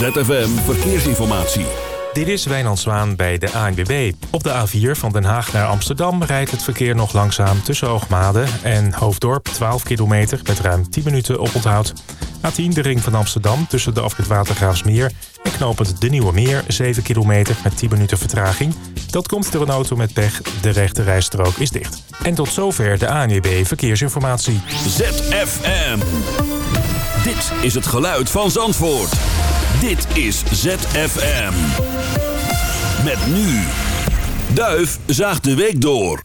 ZFM Verkeersinformatie. Dit is Wijnand Zwaan bij de ANWB. Op de A4 van Den Haag naar Amsterdam rijdt het verkeer nog langzaam tussen Hoogmade en Hoofddorp 12 kilometer met ruim 10 minuten op onthoud. A10 de ring van Amsterdam tussen de afrit Watergraafsmeer en knopend de Nieuwe Meer 7 kilometer met 10 minuten vertraging. Dat komt door een auto met pech. De rechte rijstrook is dicht. En tot zover de ANWB Verkeersinformatie. ZFM. Dit is het geluid van Zandvoort. Dit is ZFM. Met nu. Duif zaagt de week door.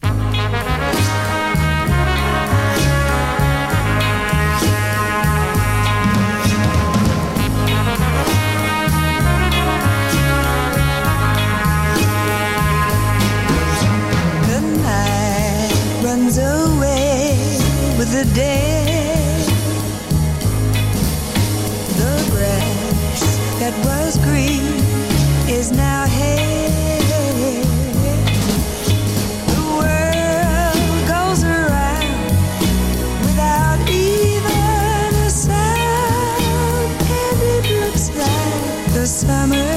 The night runs away with the day. That was green is now hay. The world goes around without even a sound, like the summer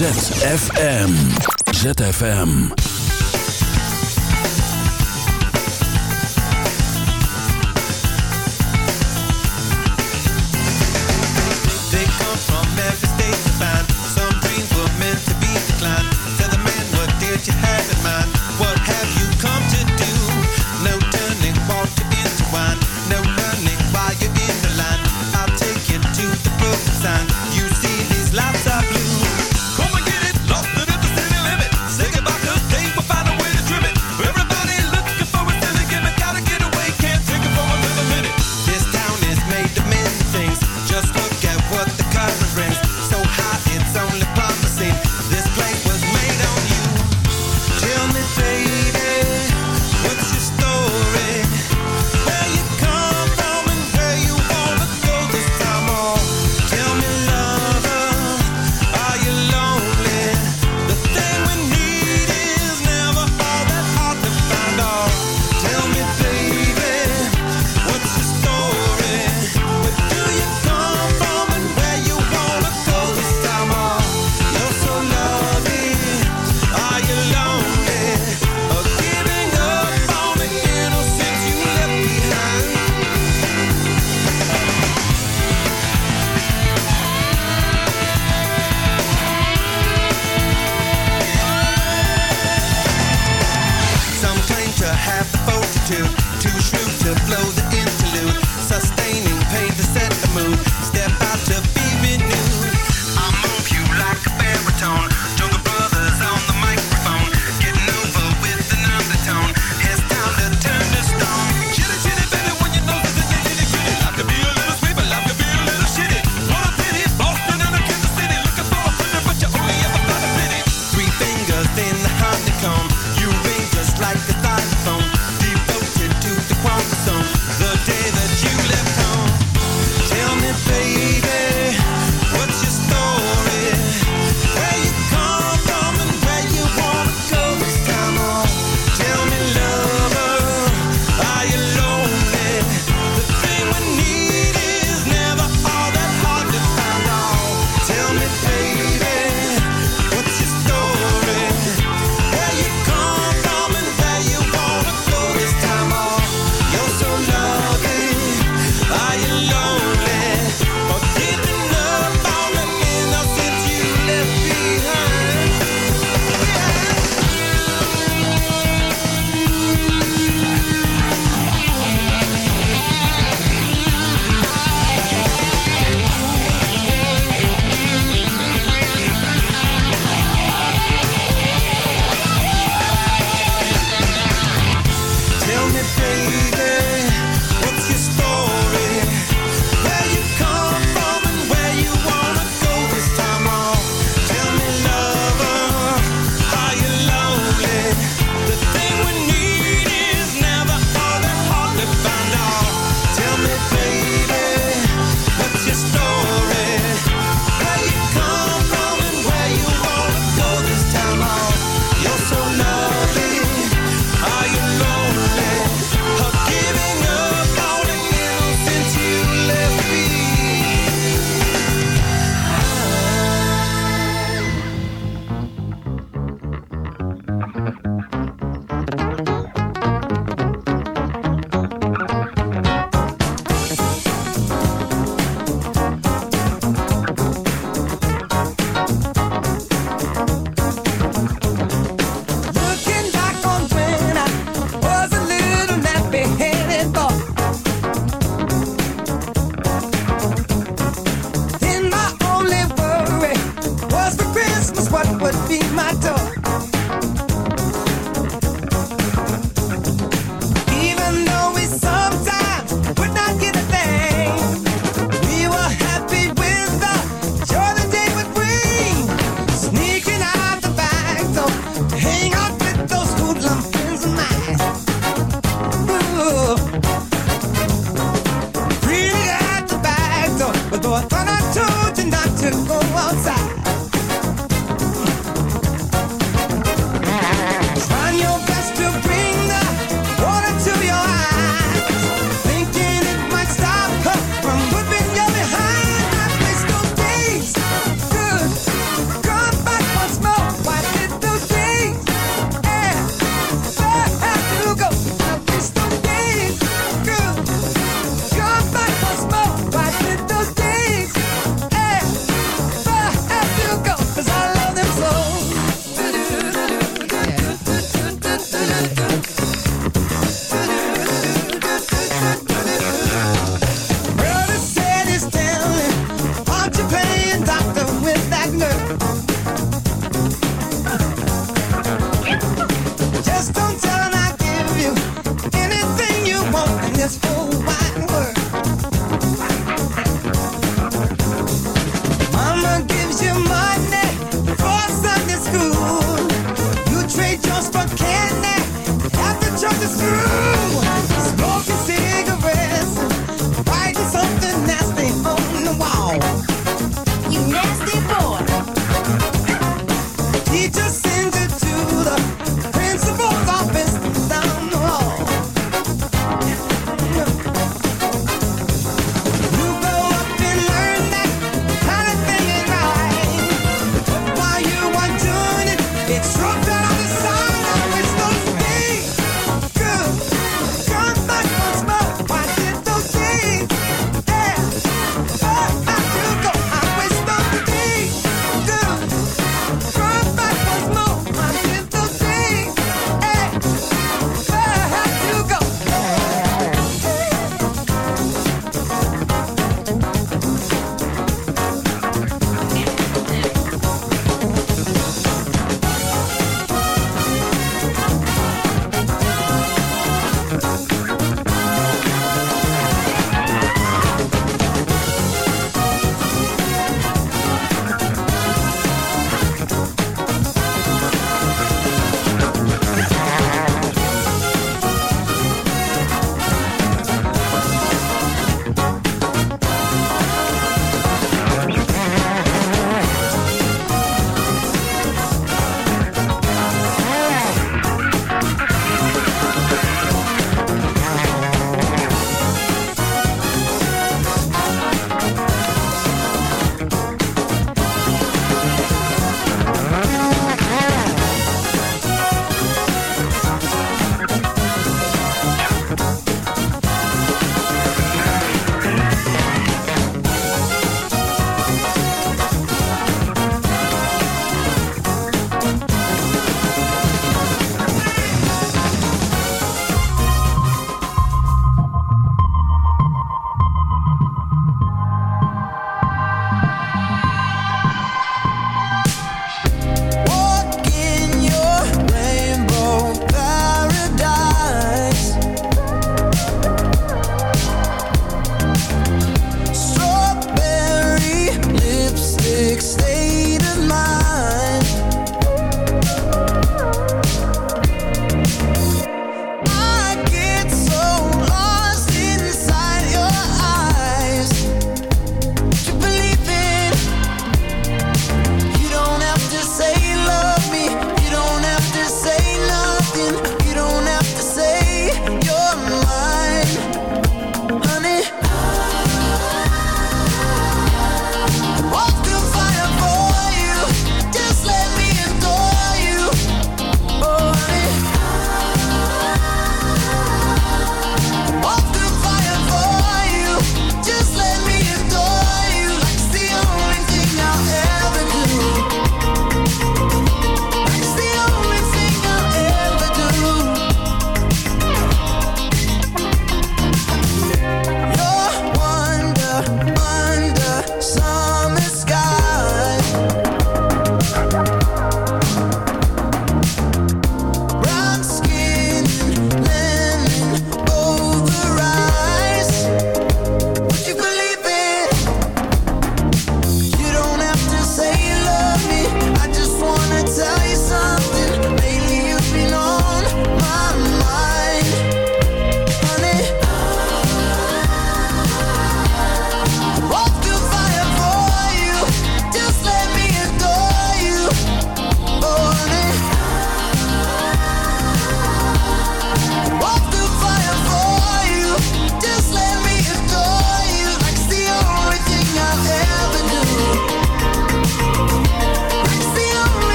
ZFM. ZFM.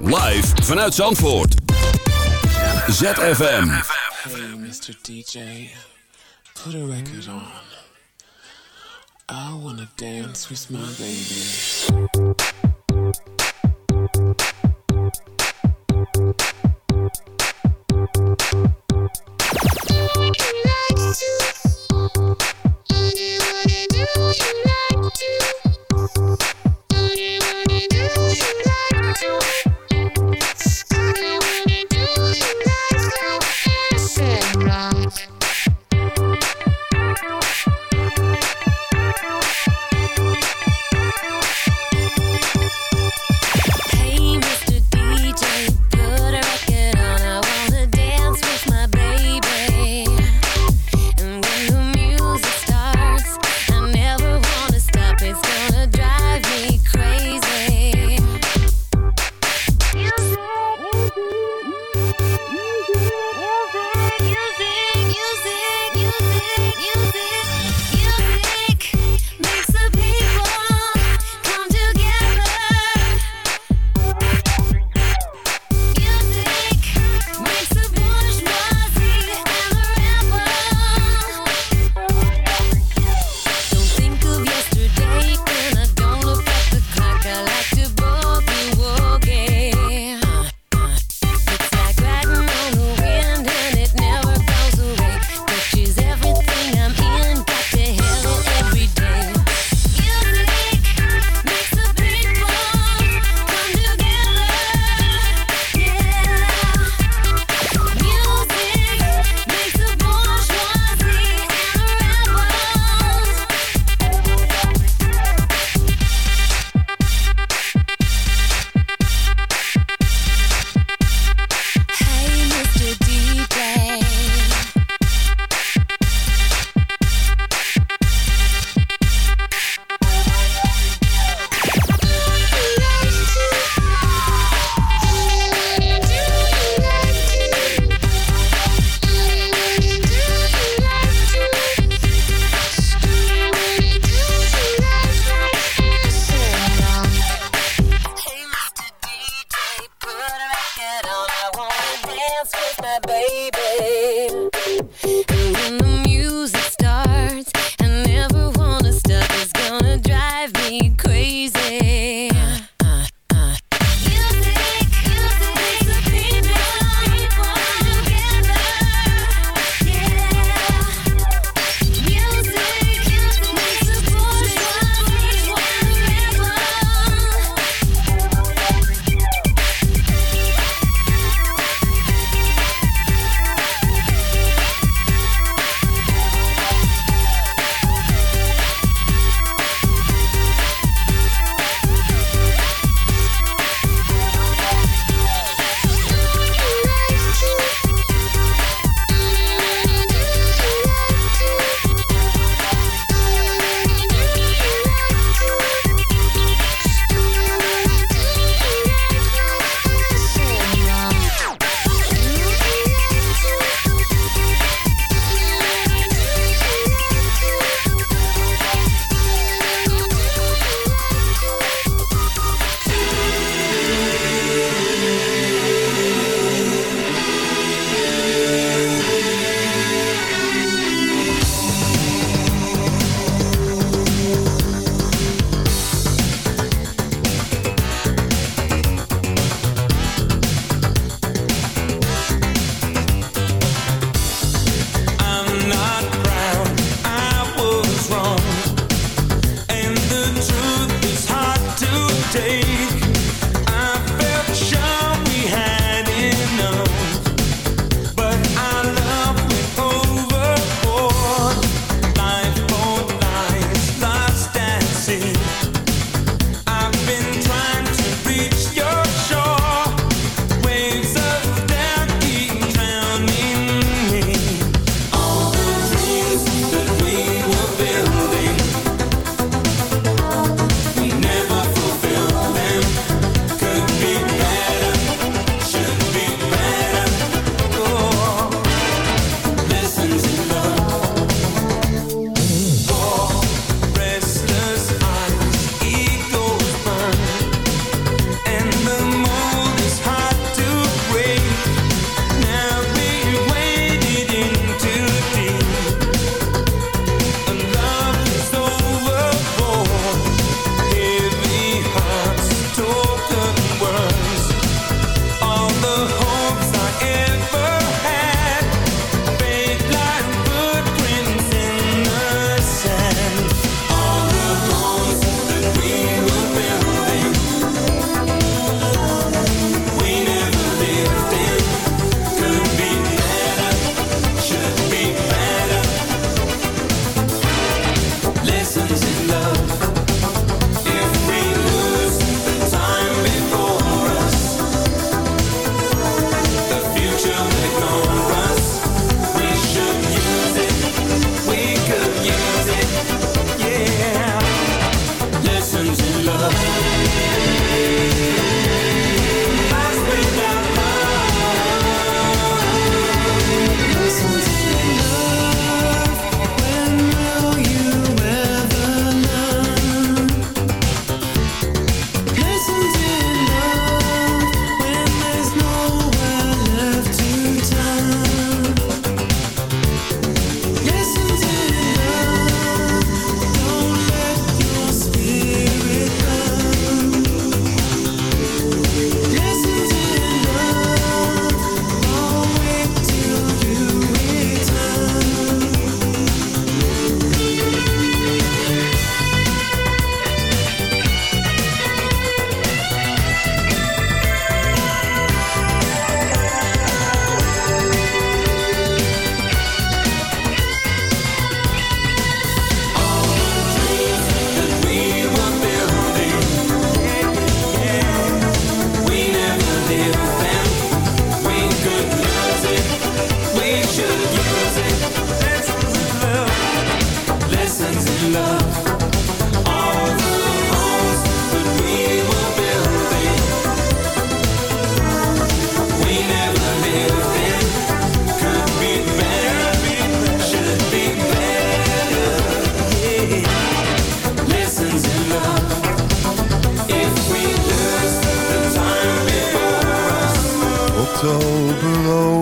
Live vanuit Zandvoort. ZFM. Hey, Mr. DJ, put a record on. I wanna dance with my baby.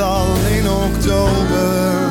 Meestal in oktober.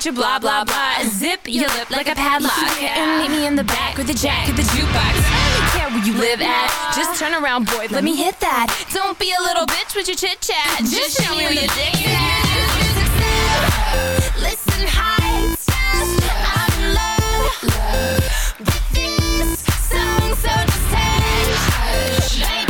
With your blah blah blah. Zip your lip like a padlock. And meet me in the back with the jack of the jukebox. I don't care where you live at. Just turn around, boy. Let me hit that. Don't be a little bitch with your chit chat. Just show me where your dick is. Listen, hi, I'm in love with this song, so just hush.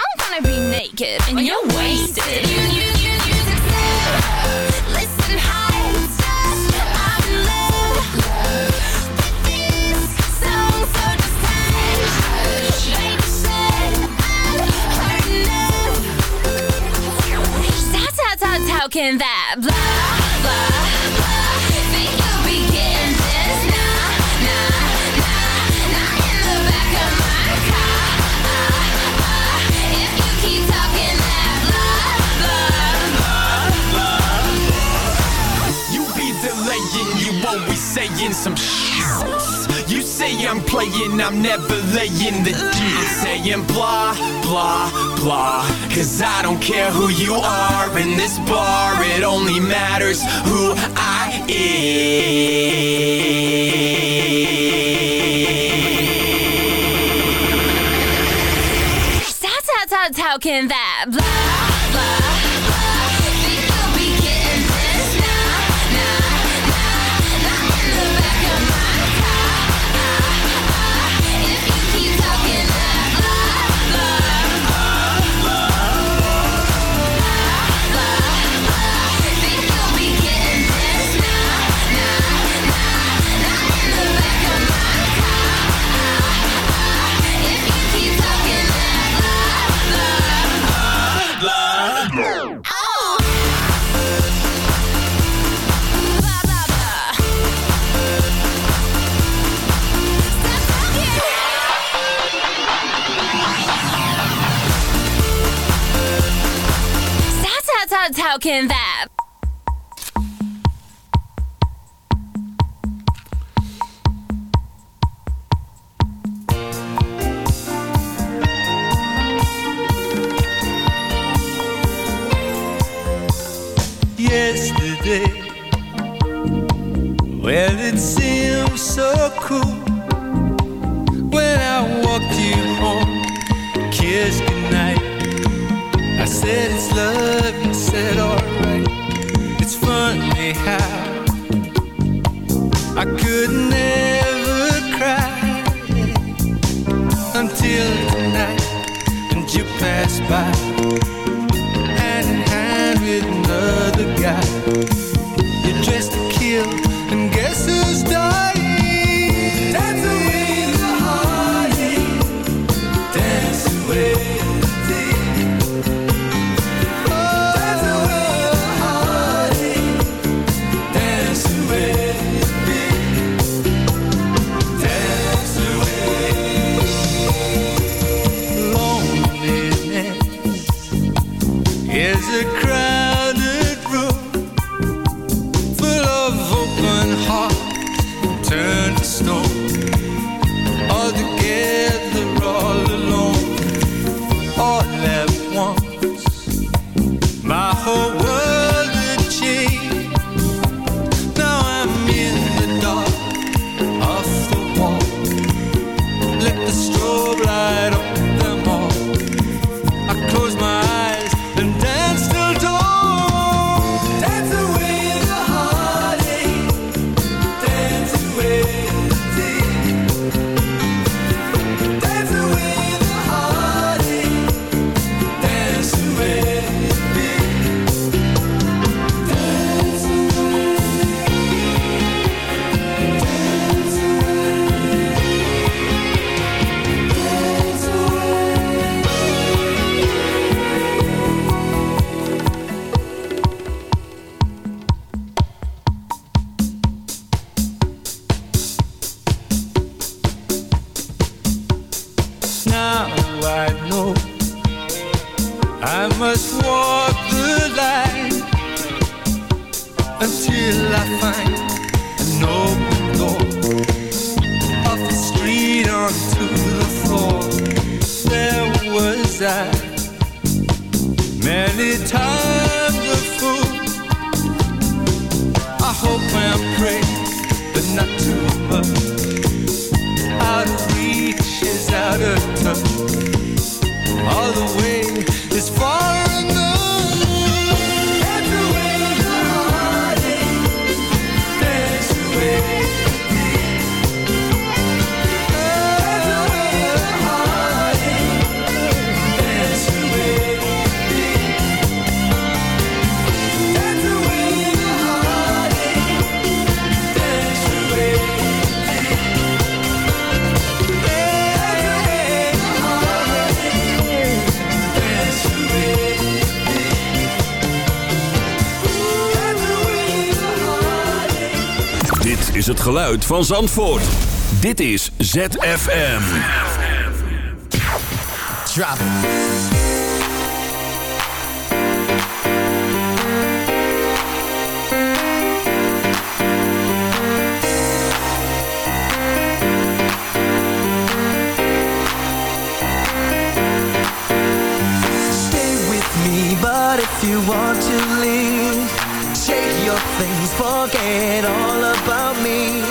Gonna be naked and oh, you're wasted. You, you, you, you Listen, hi, I'm in love. With this song, so just hush. Baby said I've heard enough. How, how, how, how can that blah, blah always saying some. You say I'm playing, I'm never laying the deal. Saying blah, blah, blah. Cause I don't care who you are in this bar, it only matters who I am. How, how, how, can that blah, talking that. geluid van Zandvoort. Dit is ZFM. Drop. But if you want to leave, shake your things, forget all about me.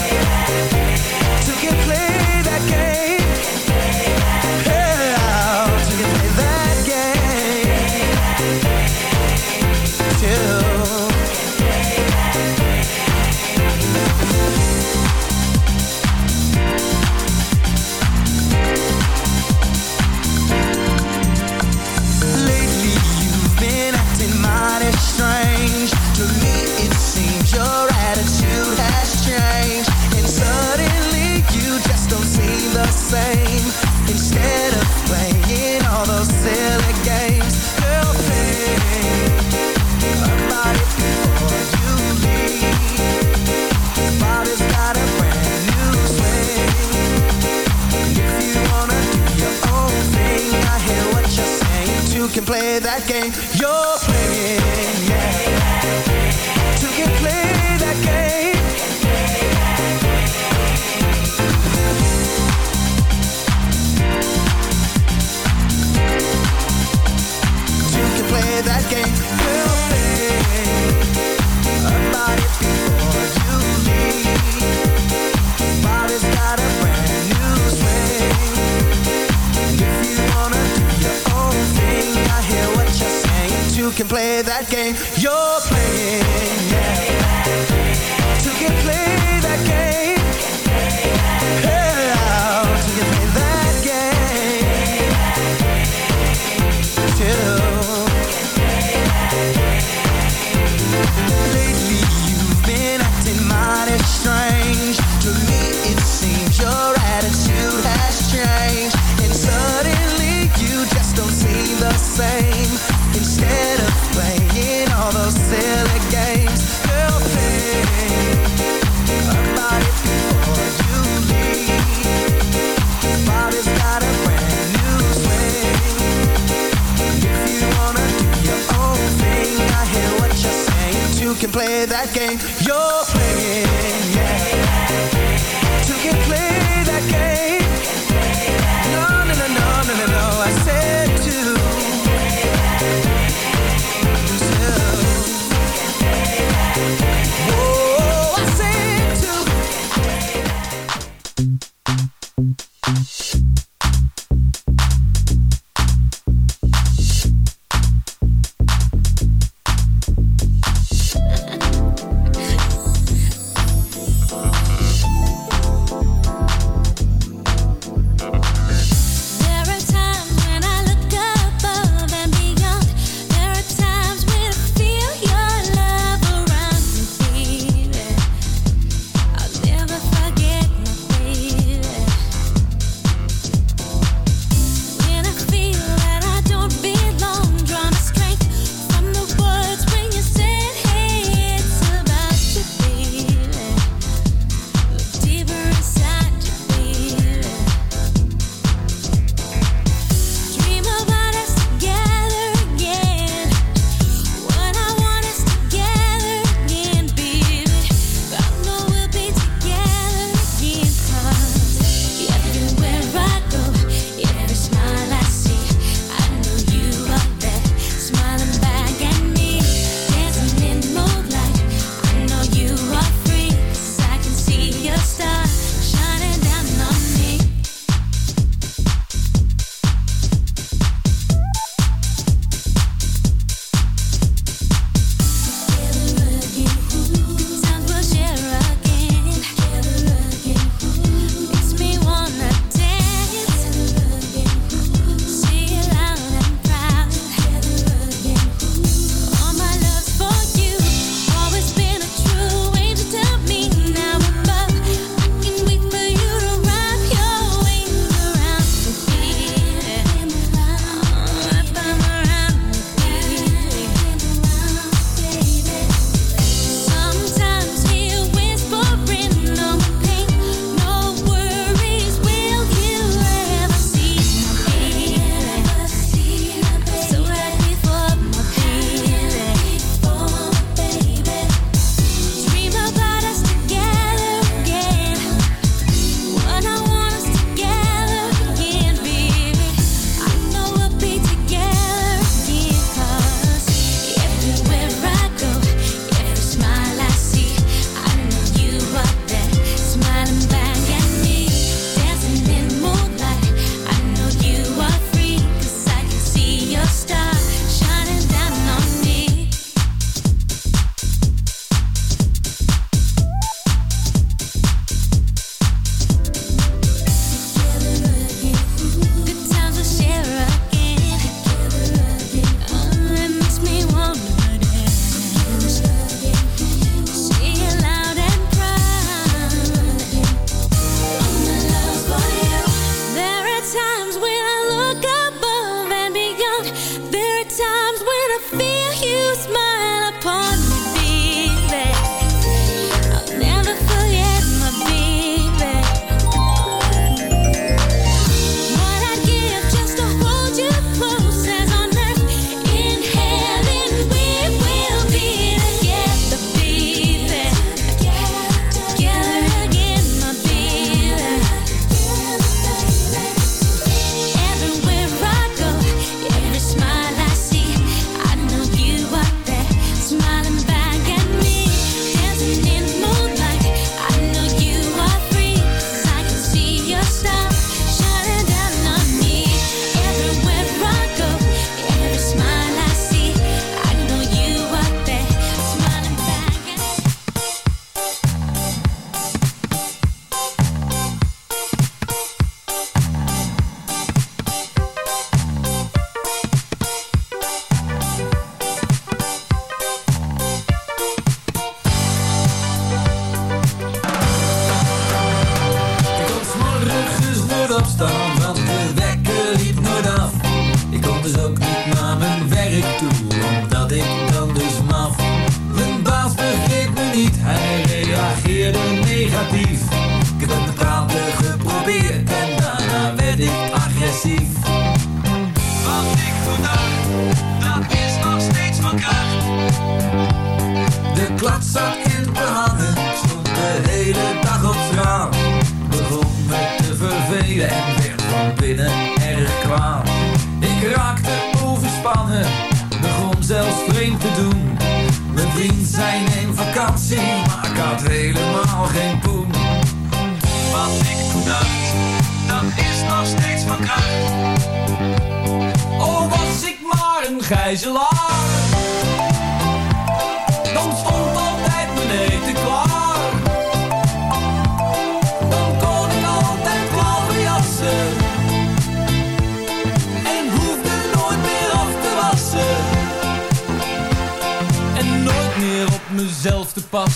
can play that game you're playing. Yeah. Two can play that game.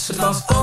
Ze was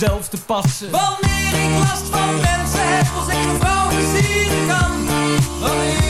zelf te passen. Wanneer ik last van mensen heb, als ik een vrouw plezieren kan. Wanneer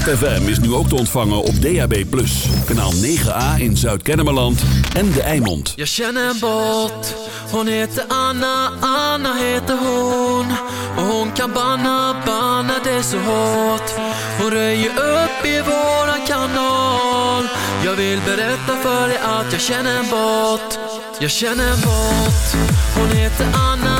ZFM is nu ook te ontvangen op DAB+. Kanaal 9A in Zuid-Kennemerland en De Eimond. Jag känner en bot, hon heter Anna, Anna heter hon. Och hon kan banna, banna det så hårt. Hon röjer upp i våran kanal. Jag vill berätta för dig att jag känner en bot. Jag känner en bot, hon heter Anna